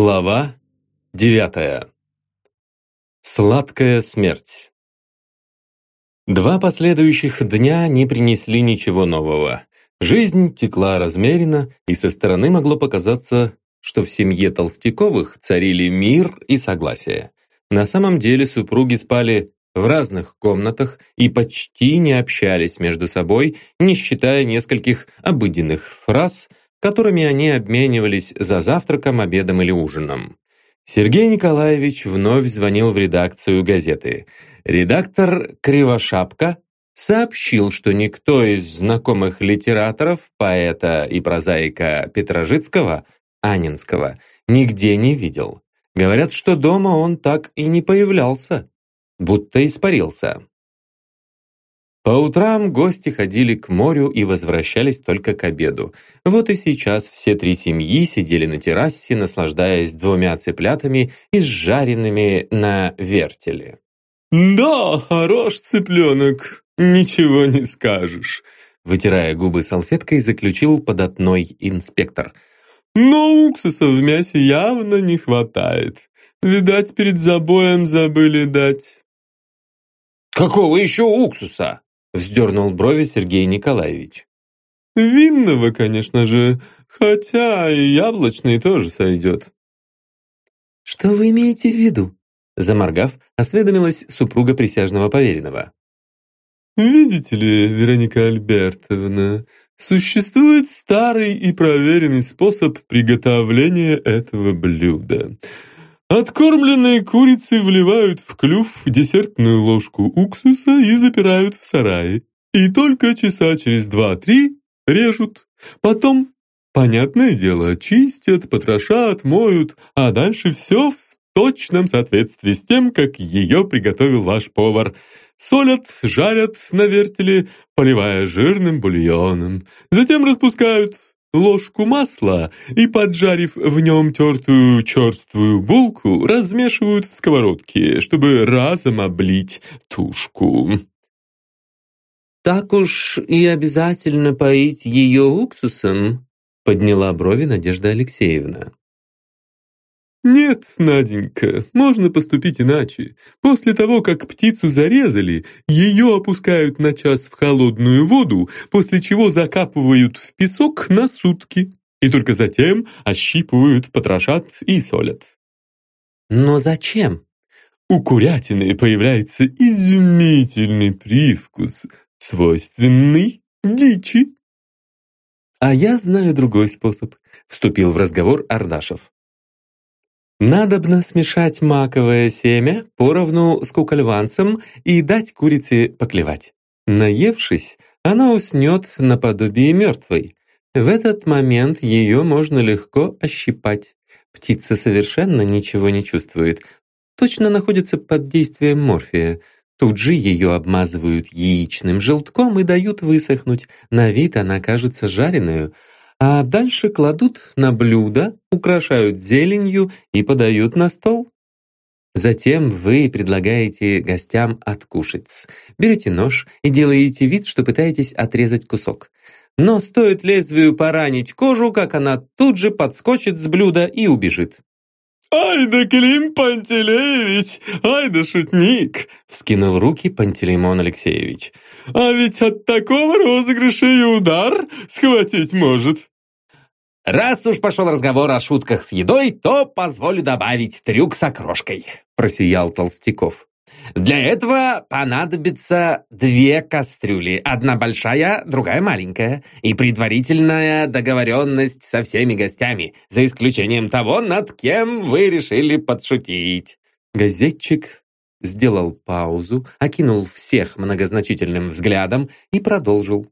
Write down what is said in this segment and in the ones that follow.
Глава девятая. Сладкая смерть. Два последующих дня не принесли ничего нового. Жизнь текла размеренно, и со стороны могло показаться, что в семье Толстяковых царили мир и согласие. На самом деле супруги спали в разных комнатах и почти не общались между собой, не считая нескольких обыденных фраз, которыми они обменивались за завтраком, обедом или ужином. Сергей Николаевич вновь звонил в редакцию газеты. Редактор Кривошапка сообщил, что никто из знакомых литераторов, поэта и прозаика Петрожицкого, Анинского, нигде не видел. Говорят, что дома он так и не появлялся, будто испарился. По утрам гости ходили к морю и возвращались только к обеду. Вот и сейчас все три семьи сидели на террасе, наслаждаясь двумя цыплятами и сжаренными на вертеле. «Да, хорош цыпленок, ничего не скажешь», вытирая губы салфеткой, заключил податной инспектор. «Но уксуса в мясе явно не хватает. Видать, перед забоем забыли дать». «Какого еще уксуса?» Вздернул брови Сергей Николаевич. «Винного, конечно же, хотя и яблочный тоже сойдет». «Что вы имеете в виду?» Заморгав, осведомилась супруга присяжного поверенного. «Видите ли, Вероника Альбертовна, существует старый и проверенный способ приготовления этого блюда. Откормленные курицы вливают в клюв десертную ложку уксуса и запирают в сарае. И только часа через два-три режут. Потом, понятное дело, чистят, потрошат, моют, а дальше все в точном соответствии с тем, как ее приготовил ваш повар. Солят, жарят на вертеле, поливая жирным бульоном. Затем распускают ложку масла и, поджарив в нем тертую черствую булку, размешивают в сковородке, чтобы разом облить тушку. «Так уж и обязательно поить ее уксусом?» подняла брови Надежда Алексеевна. «Нет, Наденька, можно поступить иначе. После того, как птицу зарезали, ее опускают на час в холодную воду, после чего закапывают в песок на сутки. И только затем ощипывают, потрошат и солят». «Но зачем?» У курятины появляется изумительный привкус, свойственный дичи. «А я знаю другой способ», — вступил в разговор Ардашев. Надобно смешать маковое семя поровну с кукольванцем и дать курице поклевать. Наевшись, она уснет наподобие мертвой. В этот момент ее можно легко ощипать. Птица совершенно ничего не чувствует. Точно находится под действием морфия. Тут же ее обмазывают яичным желтком и дают высохнуть. На вид она кажется жареную, а дальше кладут на блюдо, украшают зеленью и подают на стол. Затем вы предлагаете гостям откушать. Берете нож и делаете вид, что пытаетесь отрезать кусок. Но стоит лезвию поранить кожу, как она тут же подскочит с блюда и убежит. «Ай да Клим Пантелеевич! Ай да шутник!» — вскинул руки Пантелеймон Алексеевич. «А ведь от такого розыгрыша и удар схватить может!» «Раз уж пошел разговор о шутках с едой, то позволю добавить трюк с окрошкой», — просиял Толстяков. «Для этого понадобится две кастрюли, одна большая, другая маленькая, и предварительная договоренность со всеми гостями, за исключением того, над кем вы решили подшутить». Газетчик сделал паузу, окинул всех многозначительным взглядом и продолжил.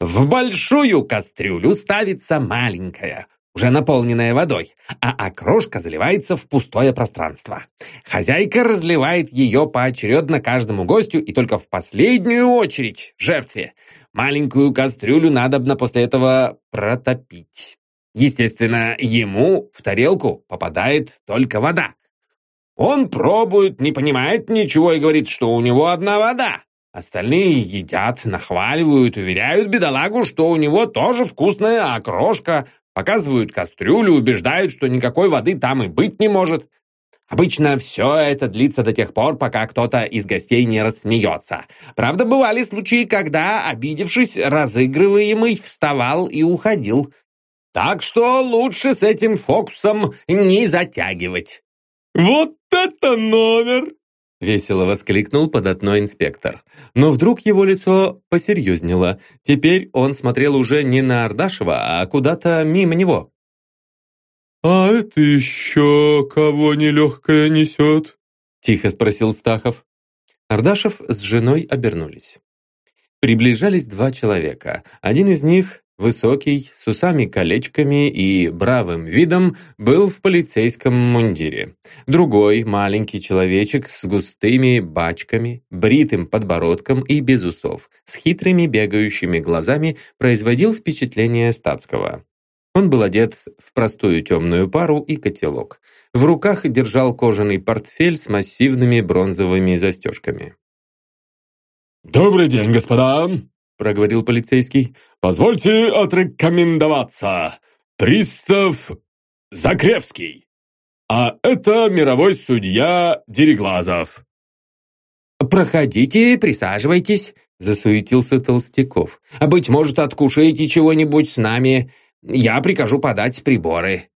В большую кастрюлю ставится маленькая, уже наполненная водой, а окрошка заливается в пустое пространство. Хозяйка разливает ее поочередно каждому гостю и только в последнюю очередь жертве. Маленькую кастрюлю надобно после этого протопить. Естественно, ему в тарелку попадает только вода. Он пробует, не понимает ничего и говорит, что у него одна вода. Остальные едят, нахваливают, уверяют бедолагу, что у него тоже вкусная окрошка, Показывают кастрюлю, убеждают, что никакой воды там и быть не может. Обычно все это длится до тех пор, пока кто-то из гостей не рассмеется. Правда, бывали случаи, когда, обидевшись, разыгрываемый вставал и уходил. Так что лучше с этим фокусом не затягивать. «Вот это номер!» — весело воскликнул податной инспектор. Но вдруг его лицо посерьезнело. Теперь он смотрел уже не на Ардашева, а куда-то мимо него. «А это еще кого нелегкое несет?» — тихо спросил Стахов. Ардашев с женой обернулись. Приближались два человека. Один из них, высокий, с усами-колечками и бравым видом, был в полицейском мундире. Другой, маленький человечек с густыми бачками, бритым подбородком и без усов, с хитрыми бегающими глазами, производил впечатление статского. Он был одет в простую темную пару и котелок. В руках держал кожаный портфель с массивными бронзовыми застежками. «Добрый день, господа!» — проговорил полицейский. «Позвольте отрекомендоваться. Пристав Закревский. А это мировой судья Дереглазов». «Проходите, присаживайтесь», — засуетился Толстяков. «А «Быть может, откушаете чего-нибудь с нами. Я прикажу подать приборы».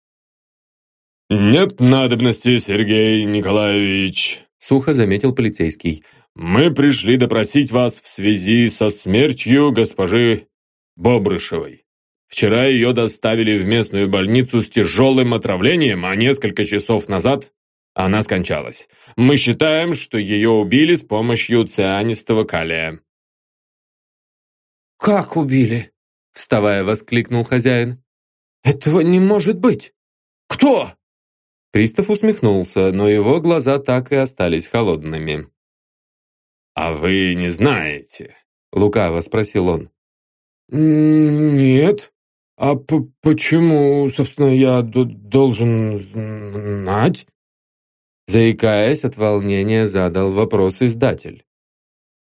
«Нет надобности, Сергей Николаевич», — сухо заметил полицейский. «Мы пришли допросить вас в связи со смертью госпожи Бобрышевой. Вчера ее доставили в местную больницу с тяжелым отравлением, а несколько часов назад она скончалась. Мы считаем, что ее убили с помощью цианистого калия». «Как убили?» Вставая, воскликнул хозяин. «Этого не может быть! Кто?» Пристав усмехнулся, но его глаза так и остались холодными. «А вы не знаете?» — лукаво спросил он. «Нет. А почему, собственно, я должен знать?» Заикаясь от волнения, задал вопрос издатель.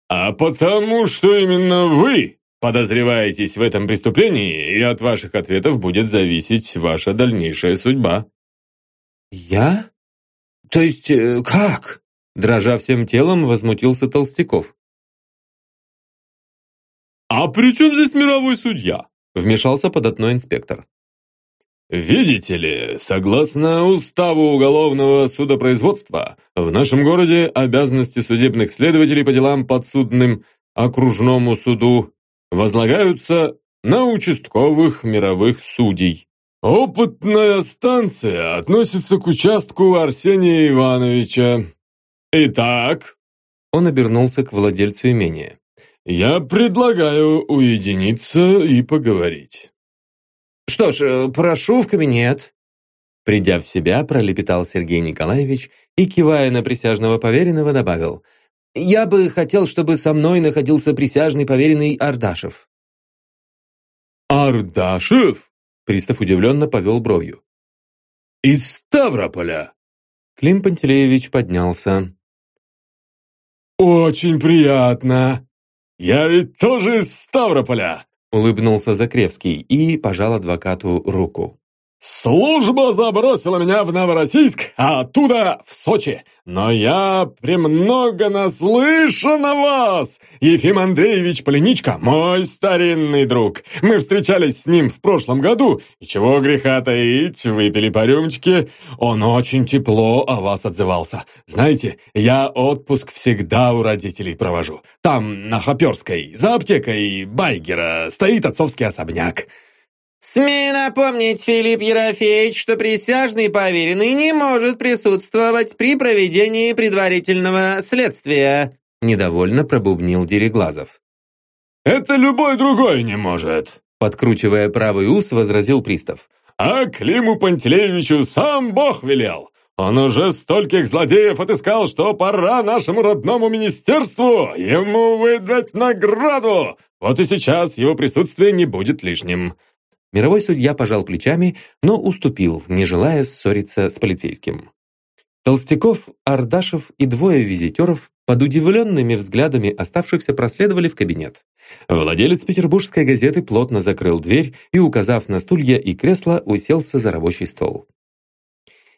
«А потому что именно вы подозреваетесь в этом преступлении, и от ваших ответов будет зависеть ваша дальнейшая судьба». «Я? То есть э, как?» Дрожа всем телом, возмутился Толстяков. «А при чем здесь мировой судья?» Вмешался податной инспектор. «Видите ли, согласно уставу уголовного судопроизводства, в нашем городе обязанности судебных следователей по делам подсудным окружному суду возлагаются на участковых мировых судей. Опытная станция относится к участку Арсения Ивановича. Итак...» Он обернулся к владельцу имения. «Я предлагаю уединиться и поговорить». «Что ж, э, прошу в кабинет». Придя в себя, пролепетал Сергей Николаевич и, кивая на присяжного поверенного, добавил – я бы хотел, чтобы со мной находился присяжный поверенный Ардашев». «Ардашев?» Пристав удивленно повел бровью. «Из Ставрополя?» Клим Пантелеевич поднялся. «Очень приятно. Я ведь тоже из Ставрополя!» Улыбнулся Закревский и пожал адвокату руку. Служба забросила меня в Новороссийск, а оттуда в Сочи. Но я премного наслышан о вас. Ефим Андреевич Полиничка – мой старинный друг. Мы встречались с ним в прошлом году, и чего греха таить, выпили по рюмочке. Он очень тепло о вас отзывался. Знаете, я отпуск всегда у родителей провожу. Там, на Хоперской, за аптекой Байгера, стоит отцовский особняк. «Смею напомнить, Филипп Ерофеевич, что присяжный поверенный не может присутствовать при проведении предварительного следствия», недовольно пробубнил Дереглазов. «Это любой другой не может», подкручивая правый ус, возразил пристав. «А Климу Пантелеевичу сам Бог велел. Он уже стольких злодеев отыскал, что пора нашему родному министерству ему выдать награду. Вот и сейчас его присутствие не будет лишним. Мировой судья пожал плечами, но уступил, не желая ссориться с полицейским. Толстяков, Ардашев и двое визитеров под удивленными взглядами оставшихся проследовали в кабинет. Владелец петербургской газеты плотно закрыл дверь и, указав на стулья и кресла, уселся за рабочий стол.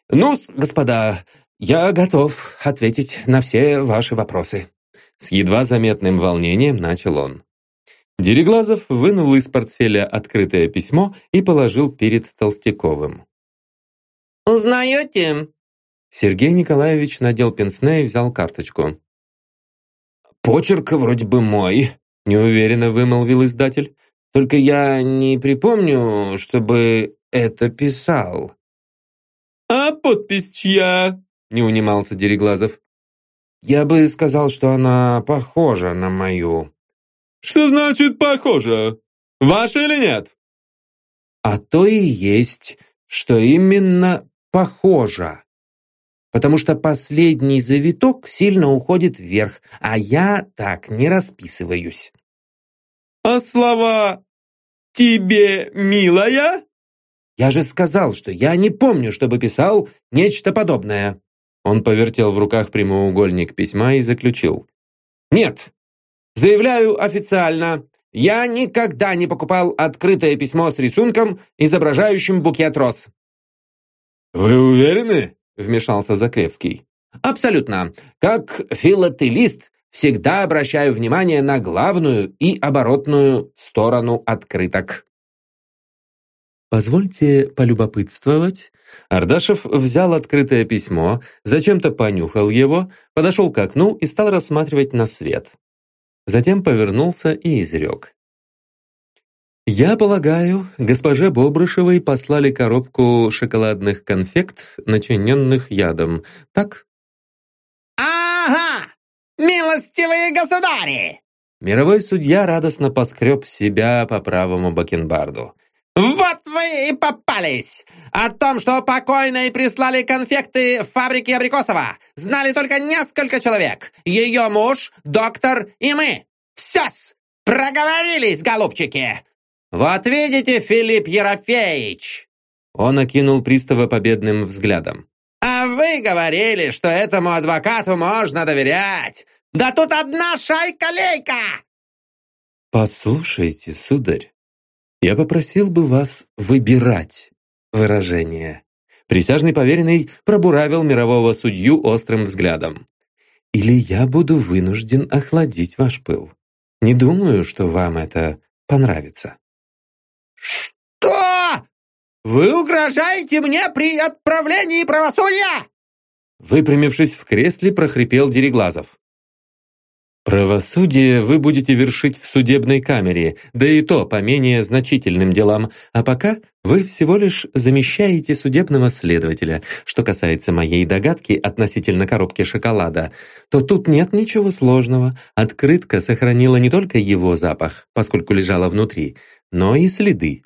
ну господа, я готов ответить на все ваши вопросы», с едва заметным волнением начал он. Дереглазов вынул из портфеля открытое письмо и положил перед Толстяковым. «Узнаете?» Сергей Николаевич надел пенсне и взял карточку. «Почерк вроде бы мой», — неуверенно вымолвил издатель. «Только я не припомню, чтобы это писал». «А подпись чья?» — не унимался Дереглазов. «Я бы сказал, что она похожа на мою». «Что значит «похожа»? Ваша или нет?» «А то и есть, что именно похожа. Потому что последний завиток сильно уходит вверх, а я так не расписываюсь». «А слова «тебе, милая»?» «Я же сказал, что я не помню, чтобы писал нечто подобное». Он повертел в руках прямоугольник письма и заключил. «Нет, Заявляю официально, я никогда не покупал открытое письмо с рисунком, изображающим букет роз». «Вы уверены?» – вмешался Закревский. «Абсолютно. Как филателист всегда обращаю внимание на главную и оборотную сторону открыток». «Позвольте полюбопытствовать». Ардашев взял открытое письмо, зачем-то понюхал его, подошел к окну и стал рассматривать на свет. Затем повернулся и изрек. «Я полагаю, госпоже Бобрышевой послали коробку шоколадных конфект, начиненных ядом, так?» «Ага! Милостивые государи!» Мировой судья радостно поскреб себя по правому бакенбарду. «Вот вы и попались! О том, что покойные прислали конфекты в фабрике Абрикосова, знали только несколько человек. Ее муж, доктор и мы. Все-с! Проговорились, голубчики! Вот видите, Филипп Ерофеевич!» Он окинул пристава победным взглядом. «А вы говорили, что этому адвокату можно доверять! Да тут одна шайка-лейка!» «Послушайте, сударь, я попросил бы вас выбирать выражение. Присяжный поверенный пробуравил мирового судью острым взглядом. Или я буду вынужден охладить ваш пыл. Не думаю, что вам это понравится. «Что? Вы угрожаете мне при отправлении правосудия?» Выпрямившись в кресле, прохрипел Дереглазов. Правосудие вы будете вершить в судебной камере, да и то по менее значительным делам, а пока вы всего лишь замещаете судебного следователя. Что касается моей догадки относительно коробки шоколада, то тут нет ничего сложного. Открытка сохранила не только его запах, поскольку лежала внутри, но и следы.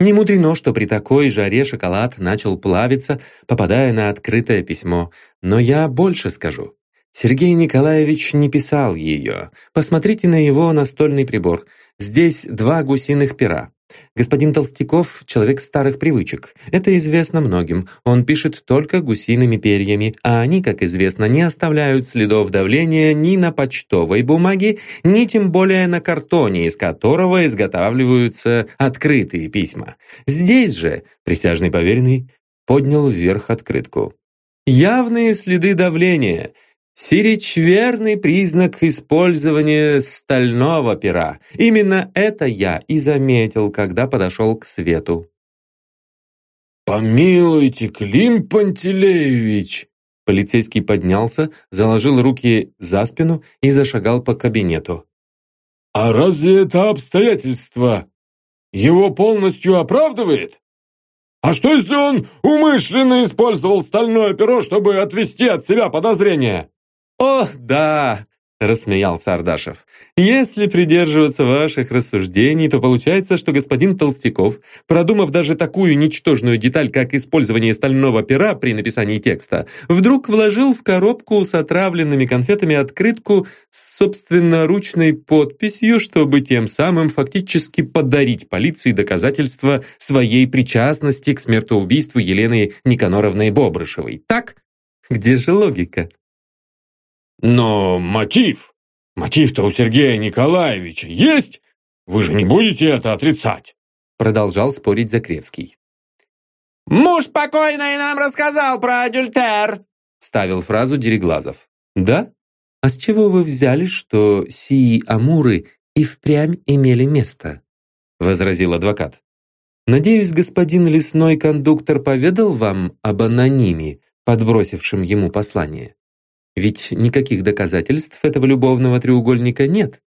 Не мудрено, что при такой жаре шоколад начал плавиться, попадая на открытое письмо. Но я больше скажу. Сергей Николаевич не писал ее. Посмотрите на его настольный прибор. Здесь два гусиных пера. Господин Толстяков – человек старых привычек. Это известно многим. Он пишет только гусиными перьями, а они, как известно, не оставляют следов давления ни на почтовой бумаге, ни тем более на картоне, из которого изготавливаются открытые письма. Здесь же присяжный поверенный поднял вверх открытку. Явные следы давления – Сирич – верный признак использования стального пера. Именно это я и заметил, когда подошел к свету. «Помилуйте, Клим Пантелеевич!» Полицейский поднялся, заложил руки за спину и зашагал по кабинету. «А разве это обстоятельство его полностью оправдывает? А что, если он умышленно использовал стальное перо, чтобы отвести от себя подозрения?» «О, да!» – рассмеялся Ардашев. «Если придерживаться ваших рассуждений, то получается, что господин Толстяков, продумав даже такую ничтожную деталь, как использование стального пера при написании текста, вдруг вложил в коробку с отравленными конфетами открытку с собственноручной подписью, чтобы тем самым фактически подарить полиции доказательства своей причастности к смертоубийству Елены Никаноровны Бобрышевой. Так? Где же логика?» Но мотив, мотив-то у Сергея Николаевича есть? Вы же не будете это отрицать? Продолжал спорить Закревский. «Муж покойный нам рассказал про адюльтер!» Вставил фразу Дереглазов. «Да? А с чего вы взяли, что сии амуры и впрямь имели место?» Возразил адвокат. «Надеюсь, господин лесной кондуктор поведал вам об анониме, подбросившем ему послание? Ведь никаких доказательств этого любовного треугольника нет.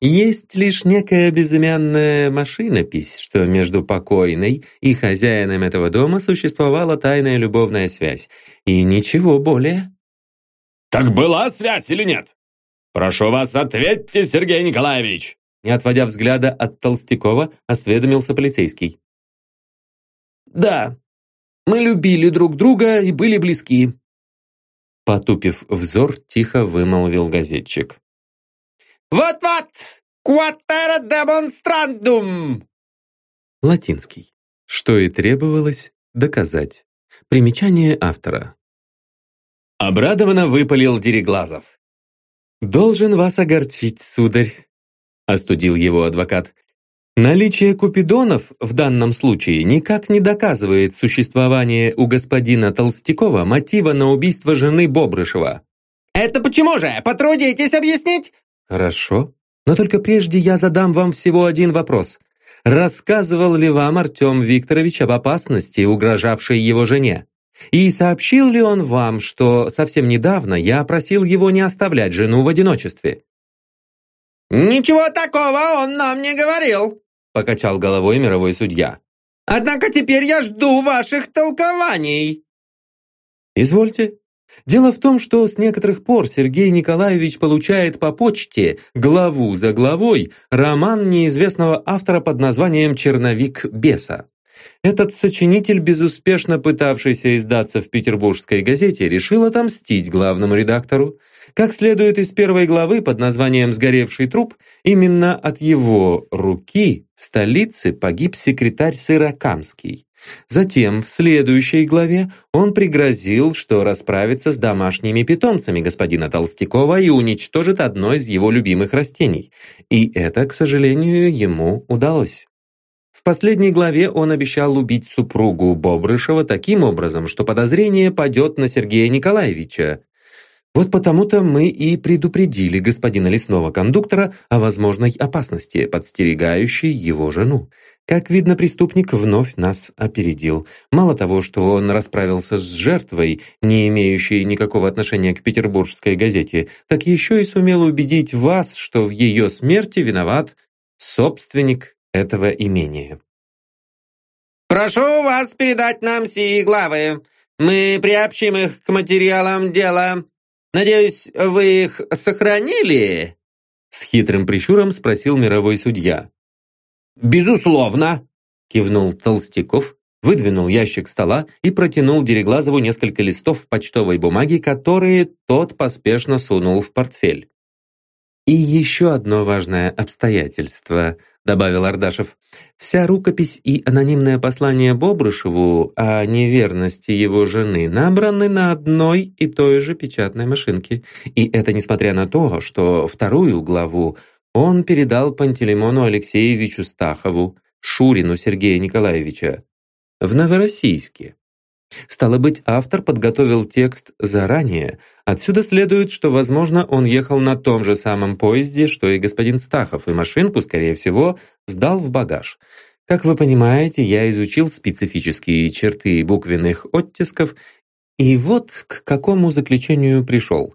Есть лишь некая безымянная машинопись, что между покойной и хозяином этого дома существовала тайная любовная связь. И ничего более. «Так была связь или нет? Прошу вас, ответьте, Сергей Николаевич!» Не отводя взгляда от Толстякова, осведомился полицейский. «Да, мы любили друг друга и были близки». Потупив взор, тихо вымолвил газетчик. «Вот-вот! Quatera demonstrandum!» Латинский. Что и требовалось доказать. Примечание автора. Обрадованно выпалил Дереглазов. «Должен вас огорчить, сударь», — остудил его адвокат. «Наличие купидонов в данном случае никак не доказывает существование у господина Толстякова мотива на убийство жены Бобрышева». «Это почему же? Потрудитесь объяснить?» Хорошо, но только прежде я задам вам всего один вопрос. Рассказывал ли вам Артем Викторович об опасности, угрожавшей его жене? И сообщил ли он вам, что совсем недавно я просил его не оставлять жену в одиночестве? «Ничего такого он нам не говорил», — покачал головой мировой судья. «Однако теперь я жду ваших толкований». «Извольте», Дело в том, что с некоторых пор Сергей Николаевич получает по почте главу за главой роман неизвестного автора под названием «Черновик беса». Этот сочинитель, безуспешно пытавшийся издаться в петербургской газете, решил отомстить главному редактору. Как следует из первой главы под названием «Сгоревший труп», именно от его руки в столице погиб секретарь Сырокамский. Затем, в следующей главе, он пригрозил, что расправится с домашними питомцами господина Толстякова и уничтожит одно из его любимых растений. И это, к сожалению, ему удалось. В последней главе он обещал убить супругу Бобрышева таким образом, что подозрение падет на Сергея Николаевича. Вот потому-то мы и предупредили господина лесного кондуктора о возможной опасности, подстерегающей его жену. Как видно, преступник вновь нас опередил. Мало того, что он расправился с жертвой, не имеющей никакого отношения к петербургской газете, так еще и сумел убедить вас, что в ее смерти виноват собственник этого имения. «Прошу вас передать нам сии главы. Мы приобщим их к материалам дела. Надеюсь, вы их сохранили?» С хитрым прищуром спросил мировой судья. «Безусловно!» – кивнул Толстяков, выдвинул ящик стола и протянул Дереглазову несколько листов почтовой бумаги, которые тот поспешно сунул в портфель. «И еще одно важное обстоятельство», — добавил Ардашев. «Вся рукопись и анонимное послание Бобрышеву о неверности его жены набраны на одной и той же печатной машинке. И это несмотря на то, что вторую главу он передал Пантелеймону Алексеевичу Стахову, Шурину Сергея Николаевича, в Новороссийске. Стало быть, автор подготовил текст заранее. Отсюда следует, что, возможно, он ехал на том же самом поезде, что и господин Стахов, и машинку, скорее всего, сдал в багаж. Как вы понимаете, я изучил специфические черты буквенных оттисков, и вот к какому заключению пришел.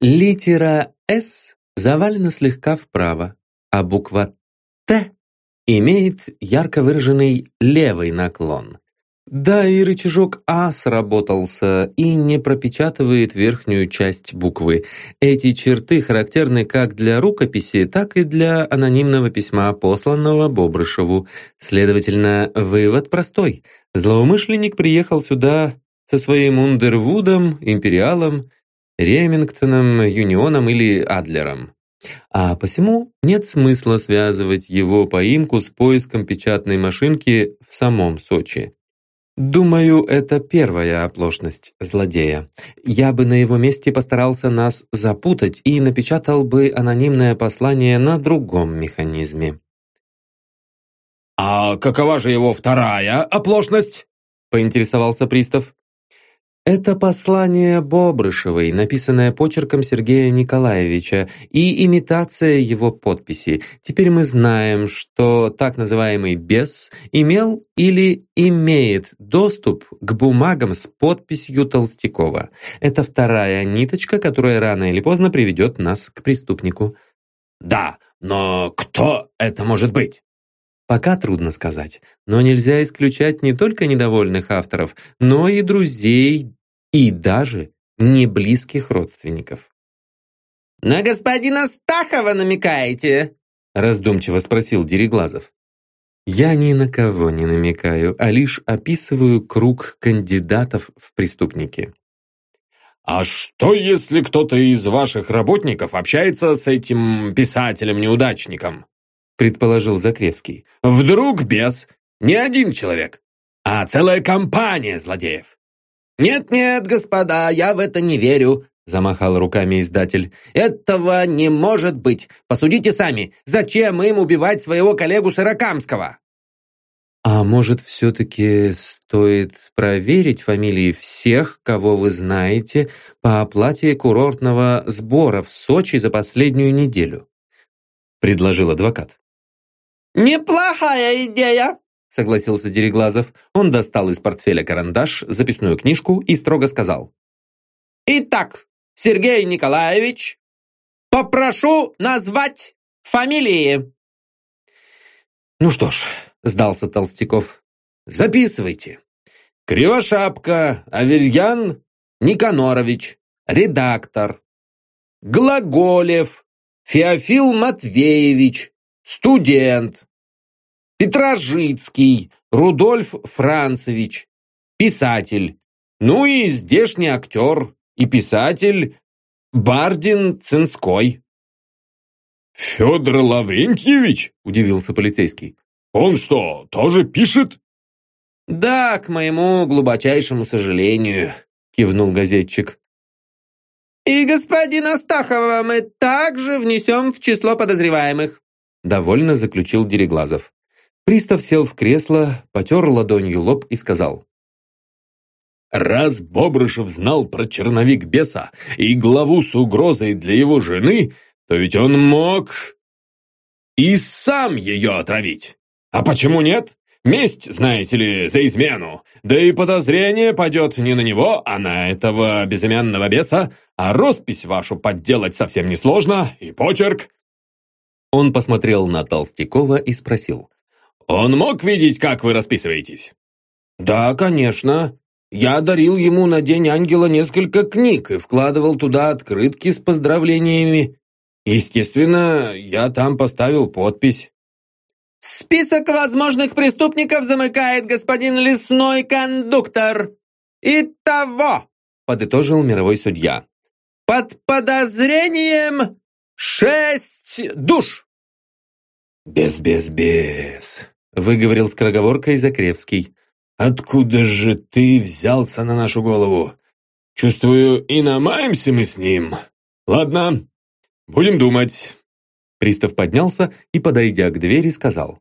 Литера «С» завалена слегка вправо, а буква «Т» имеет ярко выраженный левый наклон. Да, и рычажок «А» сработался и не пропечатывает верхнюю часть буквы. Эти черты характерны как для рукописи, так и для анонимного письма, посланного Бобрышеву. Следовательно, вывод простой. Злоумышленник приехал сюда со своим Ундервудом, Империалом Ремингтоном, Юнионом или Адлером. А посему нет смысла связывать его поимку с поиском печатной машинки в самом Сочи. Думаю, это первая оплошность злодея. Я бы на его месте постарался нас запутать и напечатал бы анонимное послание на другом механизме. «А какова же его вторая оплошность?» — поинтересовался пристав. Это послание Бобрышевой, написанное почерком Сергея Николаевича, и имитация его подписи. Теперь мы знаем, что так называемый «бес» имел или имеет доступ к бумагам с подписью Толстякова. Это вторая ниточка, которая рано или поздно приведет нас к преступнику. «Да, но кто это может быть?» Пока трудно сказать, но нельзя исключать не только недовольных авторов, но и друзей и даже не близких родственников. «На господина Стахова намекаете?» раздумчиво спросил Дереглазов. Я ни на кого не намекаю, а лишь описываю круг кандидатов в преступники. «А что, если кто-то из ваших работников общается с этим писателем-неудачником?» Предположил Закревский. «Вдруг без не один человек, а целая компания злодеев?» «Нет-нет, господа, я в это не верю», замахал руками издатель. «Этого не может быть! Посудите сами, зачем им убивать своего коллегу Сырокамского?» «А может, все-таки стоит проверить фамилии всех, кого вы знаете, по оплате курортного сбора в Сочи за последнюю неделю?» предложил адвокат. «Неплохая идея!» согласился Дереглазов. Он достал из портфеля карандаш, записную книжку и строго сказал. «Итак, Сергей Николаевич, попрошу назвать фамилии». «Ну что ж», — сдался Толстяков, — «записывайте. Кривошапка Аверьян Никанорович, редактор. Глаголев Феофил Матвеевич, студент. Петрожицкий Рудольф Францевич, писатель. Ну и здешний актер и писатель Бардин Цинской. «Федор Лаврентьевич?» – удивился полицейский. «Он что, тоже пишет?» «Да, к моему глубочайшему сожалению», – кивнул газетчик. «И господина Астахова мы также внесем в число подозреваемых», – довольно заключил Дереглазов. Пристав сел в кресло, потер ладонью лоб и сказал. «Раз Бобрышев знал про черновик беса и главу с угрозой для его жены, то ведь он мог и сам ее отравить. А почему нет? Месть, знаете ли, за измену. Да и подозрение падет не на него, а на этого безымянного беса, а роспись вашу подделать совсем несложно, и почерк». Он посмотрел на Толстякова и спросил. «Он мог видеть, как вы расписываетесь?» «Да, конечно. Я дарил ему на День Ангела несколько книг и вкладывал туда открытки с поздравлениями. Естественно, я там поставил подпись». «Список возможных преступников замыкает господин лесной кондуктор. Итого!» – подытожил мировой судья. «Под подозрением шесть душ!» «Без-без-без!» – выговорил скороговоркой Закревский. «Откуда же ты взялся на нашу голову? Чувствую, и намаемся мы с ним. Ладно, будем думать. Пристав поднялся и, подойдя к двери, сказал.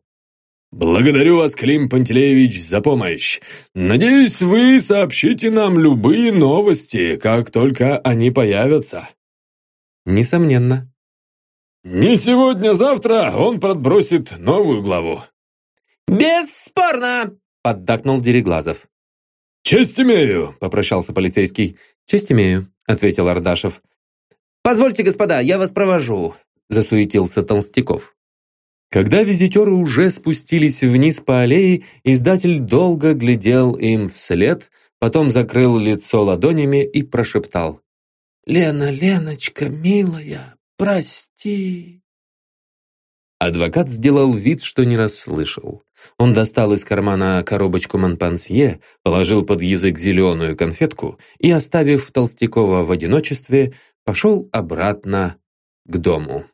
«Благодарю вас, Клим Пантелеевич, за помощь. Надеюсь, вы сообщите нам любые новости, как только они появятся». «Несомненно». «Не сегодня-завтра он подбросит новую главу». «Бесспорно!» — поддакнул Дереглазов. «Честь имею!» — попрощался полицейский. «Честь имею», — ответил Ардашев. «Позвольте, господа, я вас провожу засуетился Толстяков. Когда визитеры уже спустились вниз по аллее, издатель долго глядел им вслед, потом закрыл лицо ладонями и прошептал. «Лена, Леночка, милая, прости». Адвокат сделал вид, что не расслышал. Он достал из кармана коробочку Монпансье, положил под язык зеленую конфетку и, оставив Толстякова в одиночестве, пошел обратно к дому.